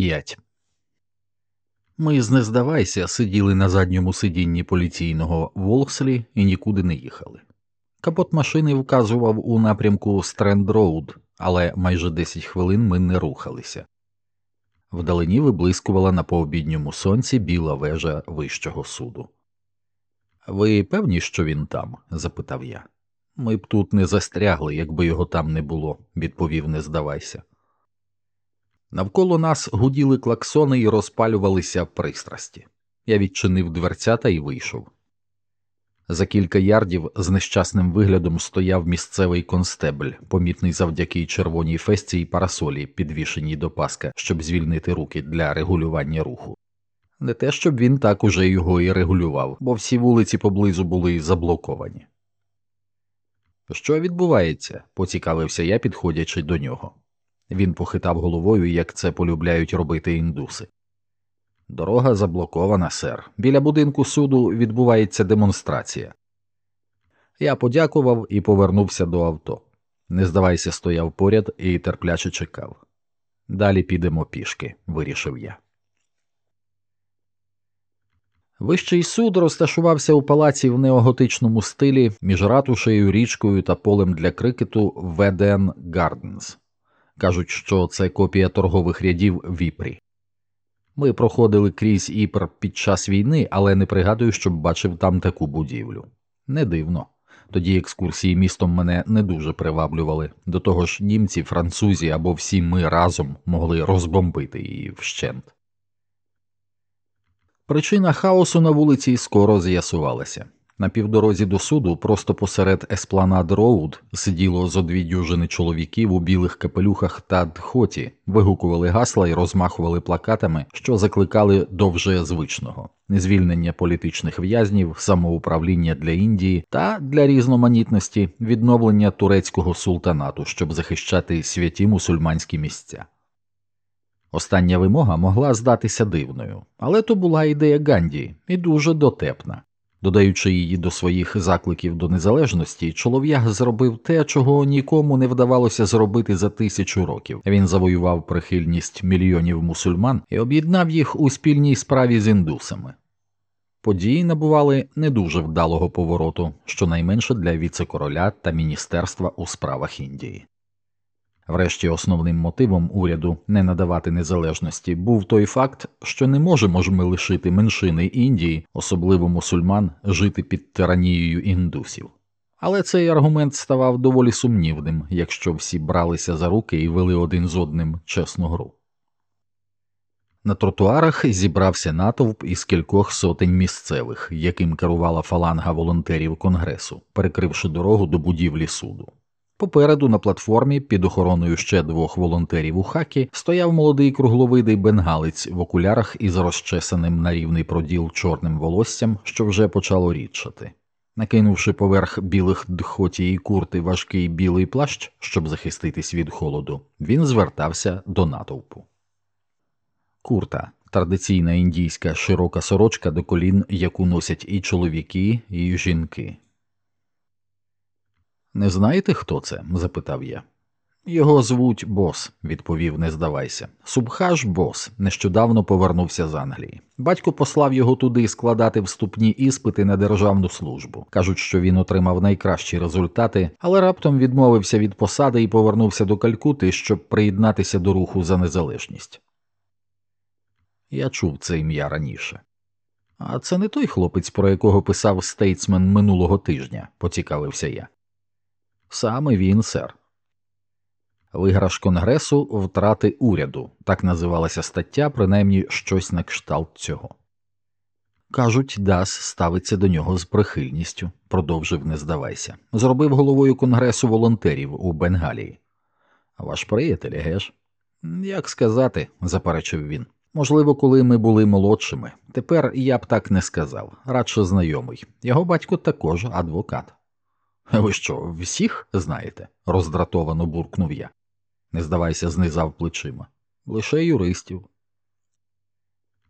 5. Ми з не здавайся сиділи на задньому сидінні поліційного Вулслі і нікуди не їхали. Капот машини вказував у напрямку Стренд-Роуд, але майже 10 хвилин ми не рухалися. Вдалині виблискувала на пообідньому сонці біла вежа вищого суду. Ви певні, що він там? запитав я. Ми б тут не застрягли, якби його там не було, відповів не здавайся. Навколо нас гуділи клаксони і розпалювалися пристрасті. Я відчинив дверцята і вийшов. За кілька ярдів з нещасним виглядом стояв місцевий констебль, помітний завдяки червоній фесті й парасолі, підвішеній до паска, щоб звільнити руки для регулювання руху. Не те, щоб він так уже його і регулював, бо всі вулиці поблизу були заблоковані. Що відбувається? поцікавився я, підходячи до нього. Він похитав головою, як це полюбляють робити індуси. Дорога заблокована, сер. Біля будинку суду відбувається демонстрація. Я подякував і повернувся до авто. Не здавайся, стояв поряд і терпляче чекав. Далі підемо пішки, вирішив я. Вищий суд розташувався у палаці в неоготичному стилі між ратушею, річкою та полем для крикету в Еден Гарденс. Кажуть, що це копія торгових рядів в Іпрі. Ми проходили крізь Іпр під час війни, але не пригадую, щоб бачив там таку будівлю. Не дивно. Тоді екскурсії містом мене не дуже приваблювали, до того ж німці, французі або всі ми разом могли розбомбити її вщент. Причина хаосу на вулиці скоро з'ясувалася. На півдорозі до суду, просто посеред Еспланад Роуд, сиділо зо дві дюжини чоловіків у білих капелюхах та дхоті, вигукували гасла і розмахували плакатами, що закликали до вже звичного звільнення політичних в'язнів, самоуправління для Індії та для різноманітності відновлення турецького султанату, щоб захищати святі мусульманські місця. Остання вимога могла здатися дивною, але то була ідея Ганді і дуже дотепна. Додаючи її до своїх закликів до незалежності, чолов'яг зробив те, чого нікому не вдавалося зробити за тисячу років. Він завоював прихильність мільйонів мусульман і об'єднав їх у спільній справі з індусами. Події набували не дуже вдалого повороту, щонайменше для віце-короля та міністерства у справах Індії. Врешті основним мотивом уряду не надавати незалежності був той факт, що не можемо ж ми лишити меншини Індії, особливо мусульман, жити під тиранією індусів. Але цей аргумент ставав доволі сумнівним, якщо всі бралися за руки і вели один з одним чесну гру. На тротуарах зібрався натовп із кількох сотень місцевих, яким керувала фаланга волонтерів конгресу, перекривши дорогу до будівлі суду. Попереду на платформі під охороною ще двох волонтерів у хакі стояв молодий кругловидий бенгалець в окулярах із розчесаним на рівний проділ чорним волоссям, що вже почало рідшати. Накинувши поверх білих дхоті і курти важкий білий плащ, щоб захиститись від холоду, він звертався до натовпу. Курта традиційна індійська широка сорочка до колін, яку носять і чоловіки, і жінки. Не знаєте, хто це? запитав я. Його звуть Бос, відповів, не здавайся. Субхаш Бос нещодавно повернувся з Англії. Батько послав його туди складати вступні іспити на державну службу. Кажуть, що він отримав найкращі результати, але раптом відмовився від посади і повернувся до Калькути, щоб приєднатися до руху за незалежність. Я чув це ім'я раніше. А це не той хлопець, про якого писав стейтсмен минулого тижня, поцікавився я. Саме він, сер. Виграш Конгресу втрати уряду, так називалася стаття, принаймні щось на кшталт цього. Кажуть, Дас ставиться до нього з прихильністю, продовжив не здавайся. Зробив головою Конгресу волонтерів у Бенгалії. Ваш приятель, геш? Як сказати, заперечив він. Можливо, коли ми були молодшими. Тепер я б так не сказав, радше знайомий. Його батько також адвокат. Ви що, всіх знаєте? роздратовано буркнув я. Не здавайся, знизав плечима. Лише юристів.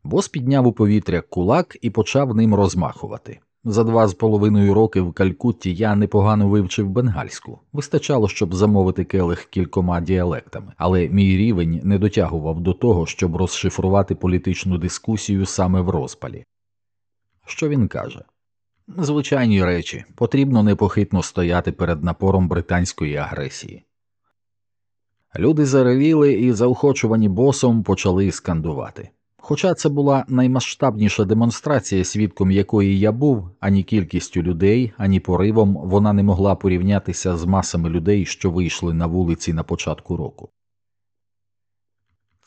Бос підняв у повітря кулак і почав ним розмахувати. За два з половиною роки в Калькутті я непогано вивчив бенгальську, вистачало, щоб замовити келих кількома діалектами, але мій рівень не дотягував до того, щоб розшифрувати політичну дискусію саме в розпалі. Що він каже? Звичайні речі, потрібно непохитно стояти перед напором британської агресії. Люди заревіли і, заохочувані босом, почали скандувати. Хоча це була наймасштабніша демонстрація, свідком якої я був, ані кількістю людей, ані поривом вона не могла порівнятися з масами людей, що вийшли на вулиці на початку року.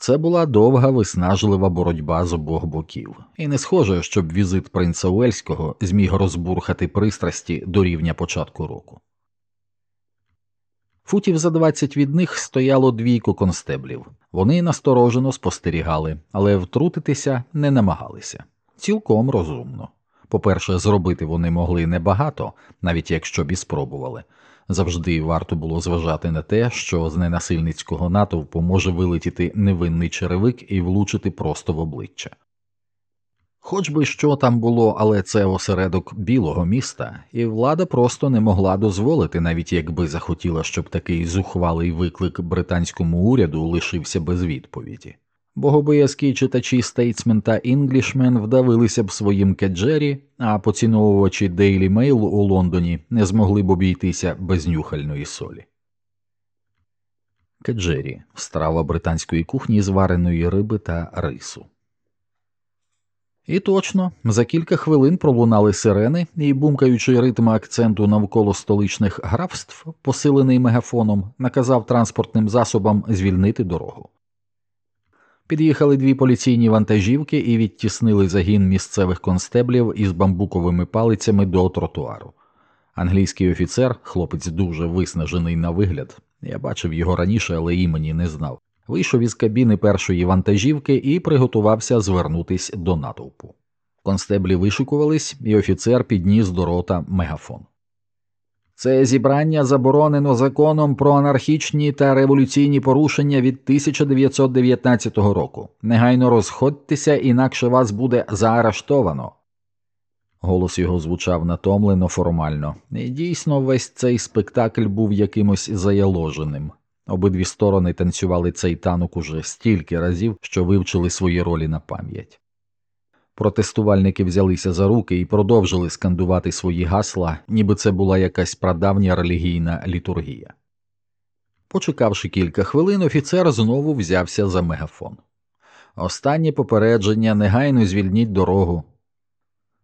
Це була довга виснажлива боротьба з обох боків, і не схоже, щоб візит принца Уельського зміг розбурхати пристрасті до рівня початку року. Футів за двадцять від них стояло двійко констеблів. Вони насторожено спостерігали, але втрутитися не намагалися. Цілком розумно. По-перше, зробити вони могли небагато, навіть якщо б і спробували. Завжди варто було зважати на те, що з ненасильницького натовпу може вилетіти невинний черевик і влучити просто в обличчя. Хоч би що там було, але це осередок білого міста, і влада просто не могла дозволити, навіть якби захотіла, щоб такий зухвалий виклик британському уряду лишився без відповіді. Богобоязкі читачі Statesman та Englishman вдавилися б своїм кеджері, а поціновувачі Daily Mail у Лондоні не змогли б обійтися без нюхальної солі. Кеджері страва британської кухні з вареної риби та рису. І точно, за кілька хвилин пролунали сирени, і, бумкаючи ритм акценту навколо столичних графств, посилений мегафоном, наказав транспортним засобам звільнити дорогу. Під'їхали дві поліційні вантажівки і відтіснили загін місцевих констеблів із бамбуковими палицями до тротуару. Англійський офіцер, хлопець дуже виснажений на вигляд, я бачив його раніше, але імені не знав вийшов із кабіни першої вантажівки і приготувався звернутись до натовпу. Констеблі вишикувались, і офіцер підніс до рота мегафон. Це зібрання заборонено законом про анархічні та революційні порушення від 1919 року. Негайно розходьтеся, інакше вас буде заарештовано. Голос його звучав натомлено формально, і дійсно весь цей спектакль був якимось заяложеним. Обидві сторони танцювали цей танок уже стільки разів, що вивчили свої ролі на пам'ять. Протестувальники взялися за руки і продовжили скандувати свої гасла, ніби це була якась прадавня релігійна літургія. Почекавши кілька хвилин, офіцер знову взявся за мегафон. Останнє попередження негайно звільніть дорогу.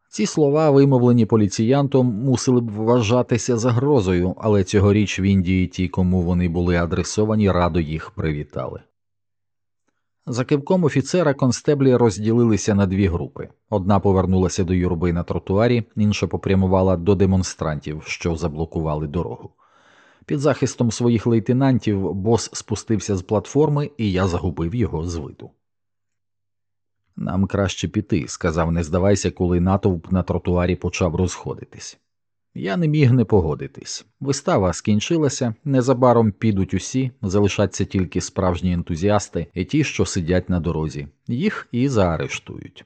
Ці слова, вимовлені поліціянтом, мусили б вважатися загрозою, але цьогоріч в Індії ті, кому вони були адресовані, радо їх привітали. За кивком офіцера констеблі розділилися на дві групи одна повернулася до юрби на тротуарі, інша попрямувала до демонстрантів, що заблокували дорогу. Під захистом своїх лейтенантів бос спустився з платформи, і я загубив його з виду. Нам краще піти, сказав, не здавайся, коли натовп на тротуарі почав розходитись. Я не міг не погодитись. Вистава скінчилася, незабаром підуть усі, залишаться тільки справжні ентузіасти і ті, що сидять на дорозі, їх і заарештують.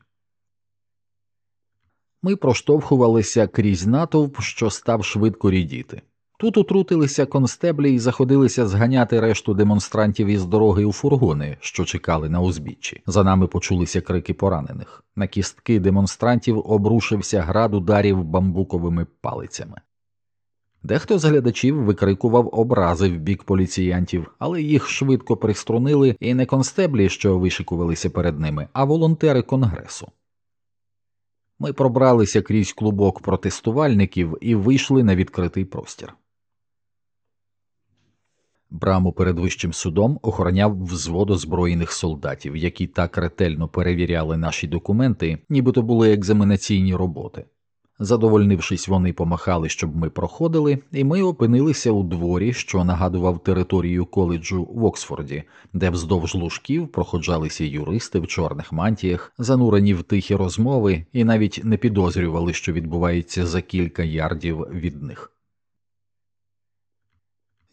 Ми проштовхувалися крізь натовп, що став швидко рідіти. Тут утрутилися констеблі і заходилися зганяти решту демонстрантів із дороги у фургони, що чекали на узбіччі. За нами почулися крики поранених. На кістки демонстрантів обрушився град ударів бамбуковими палицями. Дехто з глядачів викрикував образи в бік поліціянтів, але їх швидко приструнили і не констеблі, що вишикувалися перед ними, а волонтери конгресу. Ми пробралися крізь клубок протестувальників і вийшли на відкритий простір. Браму перед вищим судом охороняв взвод озброєних солдатів, які так ретельно перевіряли наші документи, нібито були екзаменаційні роботи. Задовольнившись, вони помахали, щоб ми проходили, і ми опинилися у дворі, що нагадував територію коледжу в Оксфорді, де вздовж лужків проходжалися юристи в чорних мантіях, занурені в тихі розмови, і навіть не підозрювали, що відбувається за кілька ярдів від них.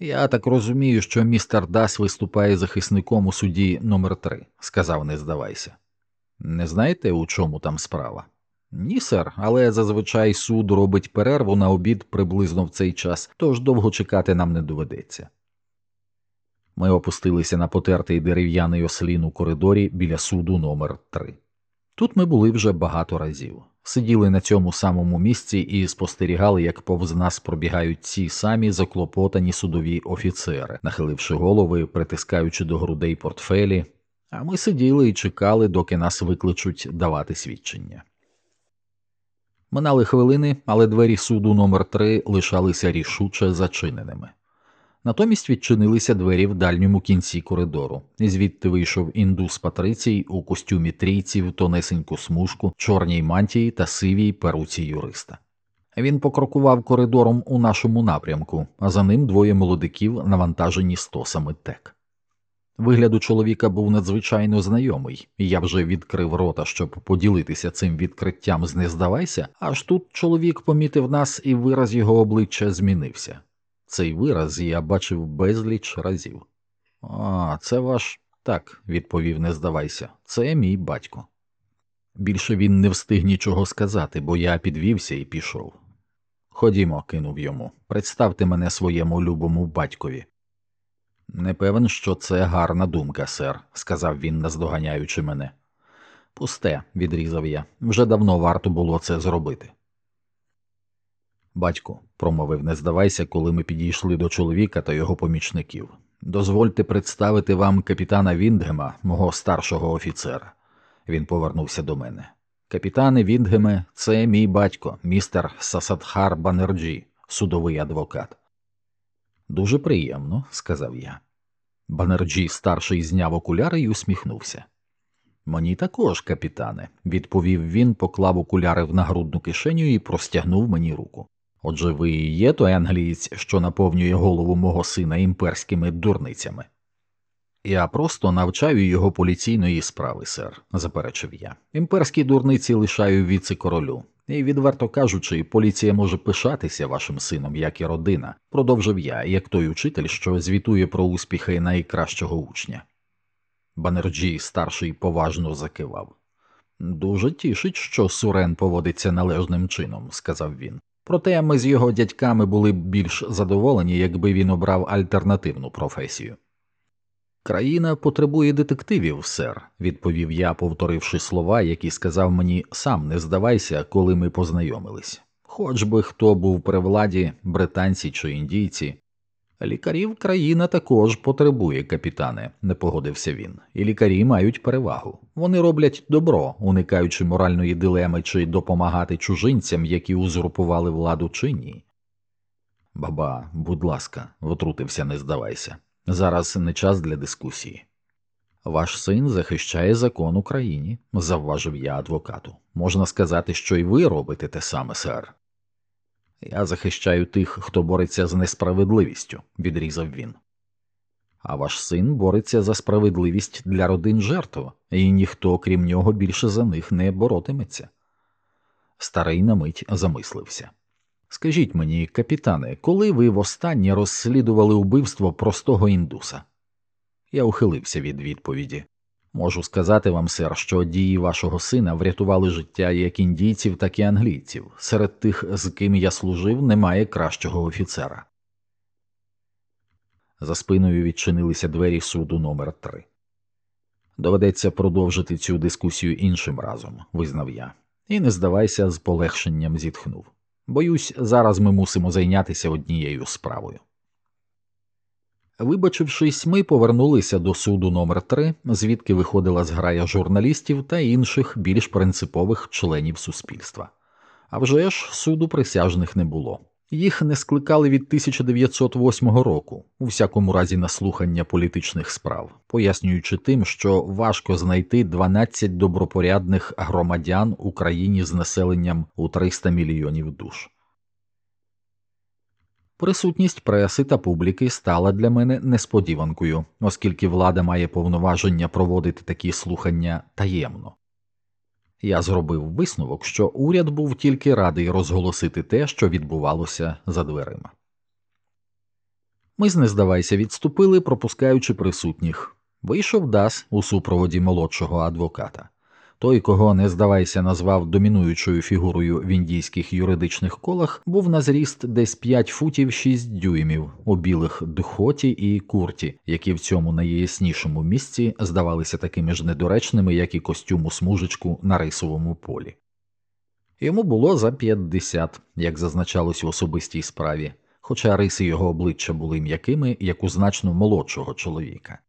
Я так розумію, що містер Дас виступає захисником у суді номер 3 сказав, не здавайся. Не знаєте, у чому там справа? Ні, сер, але зазвичай суд робить перерву на обід приблизно в цей час, тож довго чекати нам не доведеться. Ми опустилися на потертий дерев'яний ослін у коридорі біля суду номер 3 Тут ми були вже багато разів, сиділи на цьому самому місці і спостерігали, як повз нас пробігають ці самі заклопотані судові офіцери, нахиливши голови, притискаючи до грудей портфелі, а ми сиділи і чекали, доки нас викличуть давати свідчення. Минали хвилини, але двері суду номер 3 лишалися рішуче зачиненими. Натомість відчинилися двері в дальньому кінці коридору, звідти вийшов індус Патрицій у костюмі трійців, тонесеньку смужку, чорній мантії та сивій перуці юриста. Він покрокував коридором у нашому напрямку, а за ним двоє молодиків, навантажені стосами тек. Вигляд у чоловіка був надзвичайно знайомий, і я вже відкрив рота, щоб поділитися цим відкриттям з не здавайся, аж тут чоловік помітив нас, і вираз його обличчя змінився. Цей вираз я бачив безліч разів. А, це ваш. Так, відповів, не здавайся, це мій батько. Більше він не встиг нічого сказати, бо я підвівся і пішов. Ходімо, кинув йому, представте мене своєму любому батькові. Не певен, що це гарна думка, сер, сказав він, наздоганяючи мене. Пусте, відрізав я, вже давно варто було це зробити. Батьку, промовив, не здавайся, коли ми підійшли до чоловіка та його помічників. Дозвольте представити вам капітана Віндгема, мого старшого офіцера. Він повернувся до мене. Капітане Віндгеме, це мій батько, містер Сасадхар Банерджі, судовий адвокат. Дуже приємно, сказав я. Банерджі старший зняв окуляри і усміхнувся. Мені також, капітане, відповів він, поклав окуляри в нагрудну кишеню і простягнув мені руку. Отже, ви і є той англієць, що наповнює голову мого сина імперськими дурницями. Я просто навчаю його поліційної справи, сер, заперечив я. Імперські дурниці лишаю віце королю, і, відверто кажучи, поліція може пишатися вашим сином, як і родина, продовжив я, як той учитель, що звітує про успіхи найкращого учня. Банерджі старший поважно закивав. Дуже тішить, що Сурен поводиться належним чином, сказав він. Проте ми з його дядьками були б більш задоволені, якби він обрав альтернативну професію. Країна потребує детективів, сер, відповів я, повторивши слова, які сказав мені сам не здавайся, коли ми познайомились. Хоч би хто був при владі, британці чи індійці, Лікарів країна також потребує, капітане, не погодився він, і лікарі мають перевагу. Вони роблять добро, уникаючи моральної дилеми чи допомагати чужинцям, які узурпували владу чи ні. Баба, будь ласка, втрутився, не здавайся. Зараз не час для дискусії. Ваш син захищає закон Україні, завважив я адвокату. Можна сказати, що й ви робите те саме, сер. Я захищаю тих, хто бореться з несправедливістю, відрізав він. А ваш син бореться за справедливість для родин жертв, і ніхто, крім нього, більше за них не боротиметься. Старий на мить замислився. Скажіть мені, капітане, коли ви востаннє розслідували убивство простого індуса? Я ухилився від відповіді. Можу сказати вам, сер, що дії вашого сина врятували життя як індійців, так і англійців. Серед тих, з ким я служив, немає кращого офіцера. За спиною відчинилися двері суду номер 3 Доведеться продовжити цю дискусію іншим разом, визнав я, і не здавайся, з полегшенням зітхнув. Боюсь, зараз ми мусимо зайнятися однією справою. Вибачившись, ми повернулися до суду номер 3 звідки виходила зграя журналістів та інших більш принципових членів суспільства. А вже ж суду присяжних не було. Їх не скликали від 1908 року, у всякому разі на слухання політичних справ, пояснюючи тим, що важко знайти 12 добропорядних громадян Україні з населенням у 300 мільйонів душ. Присутність преси та публіки стала для мене несподіванкою, оскільки влада має повноваження проводити такі слухання таємно. Я зробив висновок, що уряд був тільки радий розголосити те, що відбувалося за дверима. Ми з нездавайся відступили, пропускаючи присутніх. Вийшов Дас у супроводі молодшого адвоката. Той, кого не здавайся, назвав домінуючою фігурою в індійських юридичних колах, був на зріст десь 5 футів 6 дюймів у білих дхоті і курті, які в цьому найяснішому місці здавалися такими ж недоречними, як і костюму смужечку на рисовому полі. Йому було за 50, як зазначалось в особистій справі, хоча риси його обличчя були м'якими, як у значно молодшого чоловіка.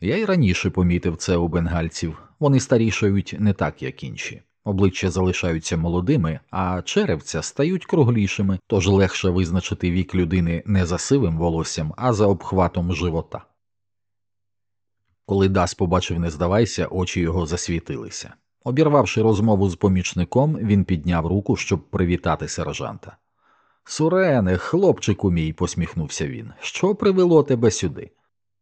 Я й раніше помітив це у бенгальців вони старішають не так, як інші. Обличчя залишаються молодими, а черевця стають круглішими, тож легше визначити вік людини не за сивим волоссям, а за обхватом живота. Коли Дас побачив не здавайся, очі його засвітилися. Обірвавши розмову з помічником, він підняв руку, щоб привітати сержанта. Сурене, хлопчику мій, посміхнувся він, що привело тебе сюди?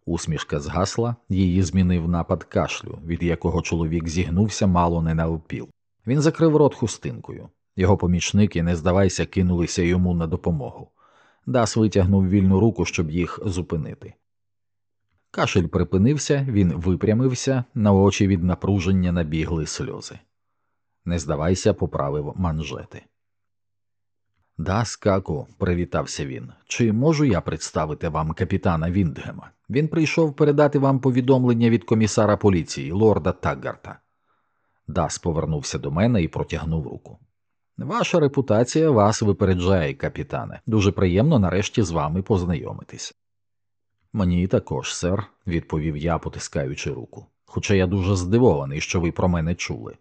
Усмішка згасла, її змінив напад кашлю, від якого чоловік зігнувся мало не на опіл. Він закрив рот хустинкою. Його помічники, не здавайся, кинулися йому на допомогу. Дас витягнув вільну руку, щоб їх зупинити. Кашель припинився, він випрямився, на очі від напруження набігли сльози. Не здавайся, поправив манжети. Да, скаку, привітався він. Чи можу я представити вам капітана Віндгема? Він прийшов передати вам повідомлення від комісара поліції, лорда Таггарта. Дас повернувся до мене і протягнув руку. Ваша репутація вас випереджає, капітане. Дуже приємно нарешті з вами познайомитись. Мені також, сер, відповів я, потискаючи руку. Хоча я дуже здивований, що ви про мене чули.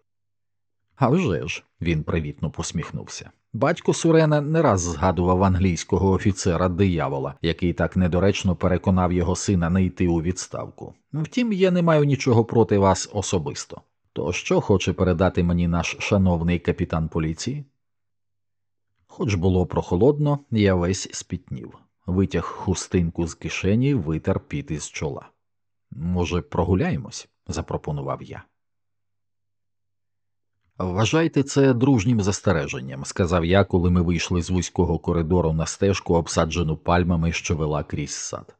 «А вже ж», – він привітно посміхнувся. Батько Сурена не раз згадував англійського офіцера диявола, який так недоречно переконав його сина не йти у відставку. Втім, я не маю нічого проти вас особисто. То що хоче передати мені наш шановний капітан поліції? Хоч було прохолодно, я весь спітнів, витяг хустинку з кишені, витер піт із чола. Може, прогуляємось? запропонував я. Вважайте це дружнім застереженням, сказав я, коли ми вийшли з вузького коридору на стежку, обсаджену пальмами, що вела крізь сад.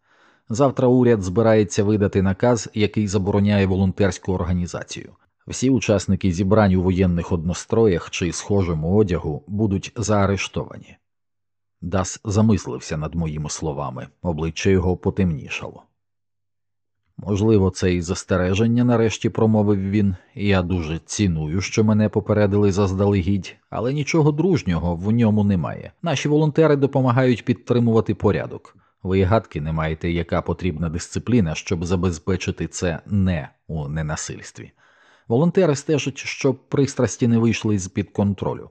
Завтра уряд збирається видати наказ, який забороняє волонтерську організацію. Всі учасники зібрань у воєнних одностроях чи схожому одягу будуть заарештовані. Дас замислився над моїми словами, обличчя його потемнішало. Можливо, це і застереження, нарешті промовив він, я дуже ціную, що мене попередили заздалегідь, але нічого дружнього в ньому немає. Наші волонтери допомагають підтримувати порядок. Ви гадки не маєте, яка потрібна дисципліна, щоб забезпечити це не у ненасильстві. Волонтери стежать, щоб пристрасті не вийшли з під контролю.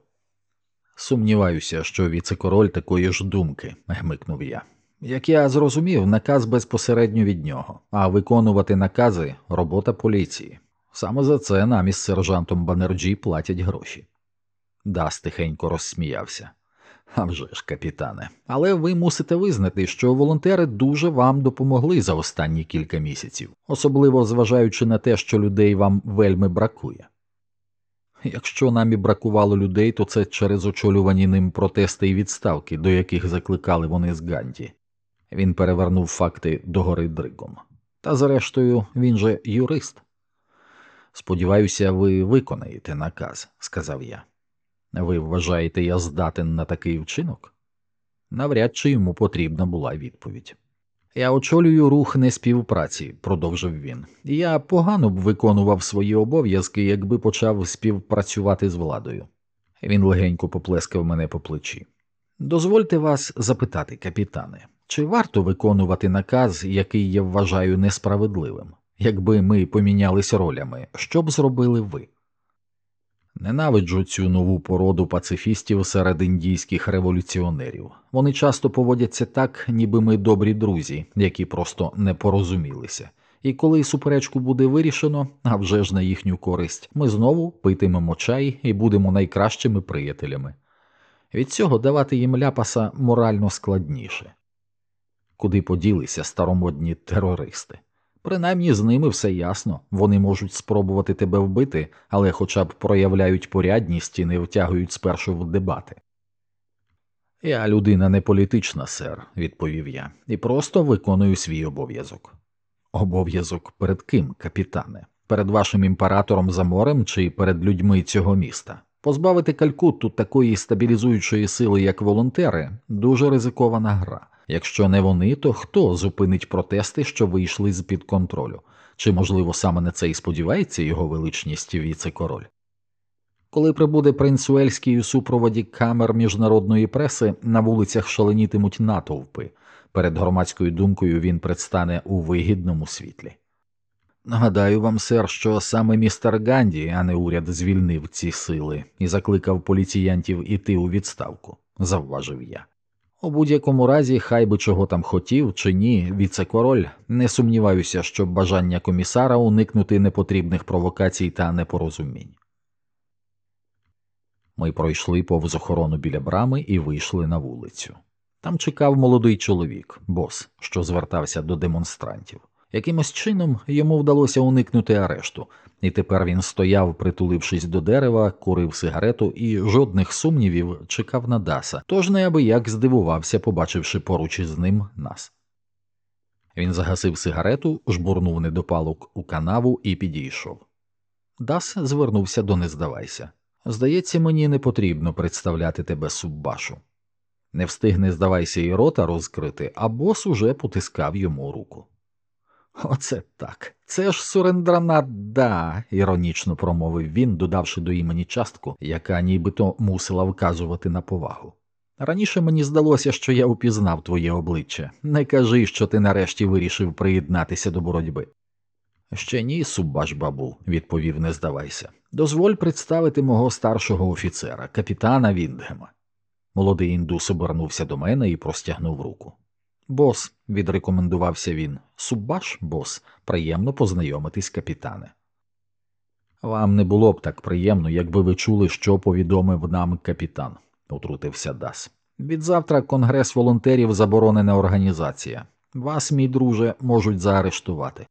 Сумніваюся, що віце-король такої ж думки, гмикнув я. Як я зрозумів, наказ безпосередньо від нього, а виконувати накази робота поліції. Саме за це нам із сержантом Банерджі платять гроші. Дас тихенько розсміявся. «А вже ж, капітане, але ви мусите визнати, що волонтери дуже вам допомогли за останні кілька місяців, особливо зважаючи на те, що людей вам вельми бракує. Якщо нам і бракувало людей, то це через очолювані ним протести і відставки, до яких закликали вони з Ганді. Він перевернув факти догори дригом. Та, зрештою, він же юрист. Сподіваюся, ви виконаєте наказ, сказав я. Ви вважаєте, я здатен на такий вчинок? Навряд чи йому потрібна була відповідь. Я очолюю рух неспівпраці, продовжив він, я погано б виконував свої обов'язки, якби почав співпрацювати з владою. Він легенько поплескав мене по плечі. Дозвольте вас запитати, капітане, чи варто виконувати наказ, який я вважаю несправедливим? Якби ми помінялись ролями, що б зробили ви? Ненавиджу цю нову породу пацифістів серед індійських революціонерів. Вони часто поводяться так, ніби ми добрі друзі, які просто не порозумілися. І коли суперечку буде вирішено, а вже ж на їхню користь, ми знову питимемо чай і будемо найкращими приятелями. Від цього давати їм ляпаса морально складніше. Куди поділися старомодні терористи? Принаймні з ними все ясно, вони можуть спробувати тебе вбити, але хоча б проявляють порядність і не втягують спершу в дебати. Я людина не політична, сер, відповів я, і просто виконую свій обов'язок. Обов'язок перед ким, капітане? Перед вашим імператором за морем чи перед людьми цього міста? Позбавити Калькутту такої стабілізуючої сили, як волонтери, дуже ризикована гра. Якщо не вони, то хто зупинить протести, що вийшли з під контролю? Чи, можливо, саме на це і сподівається його величність віце-король? Коли прибуде принц Уельський у супроводі камер міжнародної преси, на вулицях шаленітимуть натовпи. Перед громадською думкою він предстане у вигідному світлі. Нагадаю вам, сер, що саме містер Ганді, а не уряд, звільнив ці сили і закликав поліціянтів іти у відставку, завважив я. У будь-якому разі, хай би чого там хотів чи ні, віце-король, не сумніваюся, що бажання комісара уникнути непотрібних провокацій та непорозумінь. Ми пройшли повз охорону біля брами і вийшли на вулицю. Там чекав молодий чоловік, бос, що звертався до демонстрантів. Якимось чином йому вдалося уникнути арешту, і тепер він стояв, притулившись до дерева, курив сигарету і жодних сумнівів чекав на Даса, тож неабияк здивувався, побачивши поруч із ним нас. Він загасив сигарету, жбурнув недопалок у канаву і підійшов. Дас звернувся до не здавайся. Здається, мені не потрібно представляти тебе суббашу. Не встигне, здавайся, і рота розкрити, а бос уже потискав йому руку. Оце так. Це ж Сурендранат, да, іронічно промовив він, додавши до імені частку, яка нібито мусила вказувати на повагу. Раніше мені здалося, що я упізнав твоє обличчя. Не кажи, що ти нарешті вирішив приєднатися до боротьби. Ще ні, суббаш бабу, відповів, не здавайся. Дозволь представити мого старшого офіцера, капітана Віндгема. Молодий індус обернувся до мене і простягнув руку. Бос, відрекомендувався він. Суббаш, бос, приємно познайомитись, капітане. Вам не було б так приємно, якби ви чули, що повідомив нам капітан, утрутився Дас. Відзавтра Конгрес волонтерів заборонена організація. Вас, мій друже, можуть заарештувати.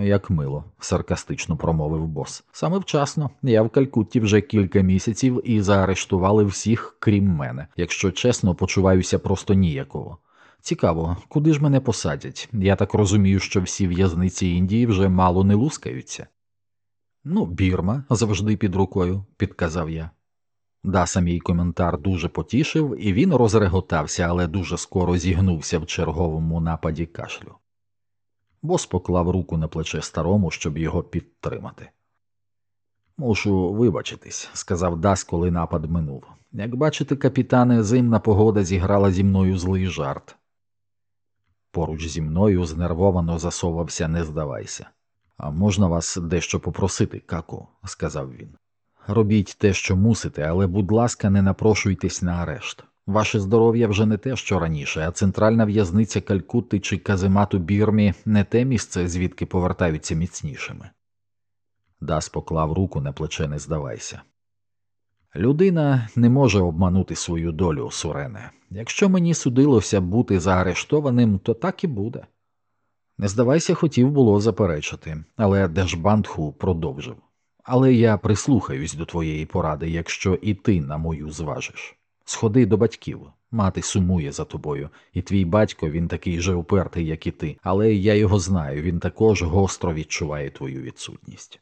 Як мило, саркастично промовив бос. Саме вчасно я в Калькутті вже кілька місяців і заарештували всіх, крім мене. Якщо чесно, почуваюся просто ніяково. Цікаво, куди ж мене посадять? Я так розумію, що всі в'язниці Індії вже мало не лускаються. Ну, бірма завжди під рукою, підказав я. Даса мій коментар дуже потішив, і він розреготався, але дуже скоро зігнувся в черговому нападі кашлю. Бос поклав руку на плече старому, щоб його підтримати. Мушу вибачитись, сказав Дас, коли напад минув. Як бачите, капітане, зимна погода зіграла зі мною злий жарт. Поруч зі мною знервовано засовався, не здавайся. А можна вас дещо попросити, каку, сказав він. Робіть те, що мусите, але, будь ласка, не напрошуйтесь на арешт. Ваше здоров'я вже не те, що раніше, а центральна в'язниця Калькутти чи Каземату Бірмі не те місце, звідки повертаються міцнішими. Дас поклав руку на плече, не здавайся. Людина не може обманути свою долю, Сурене. Якщо мені судилося бути заарештованим, то так і буде. Не здавайся, хотів було заперечити, але Держбандху продовжив. Але я прислухаюсь до твоєї поради, якщо і ти на мою зважиш. Сходи до батьків, мати сумує за тобою, і твій батько він такий же упертий, як і ти, але я його знаю, він також гостро відчуває твою відсутність.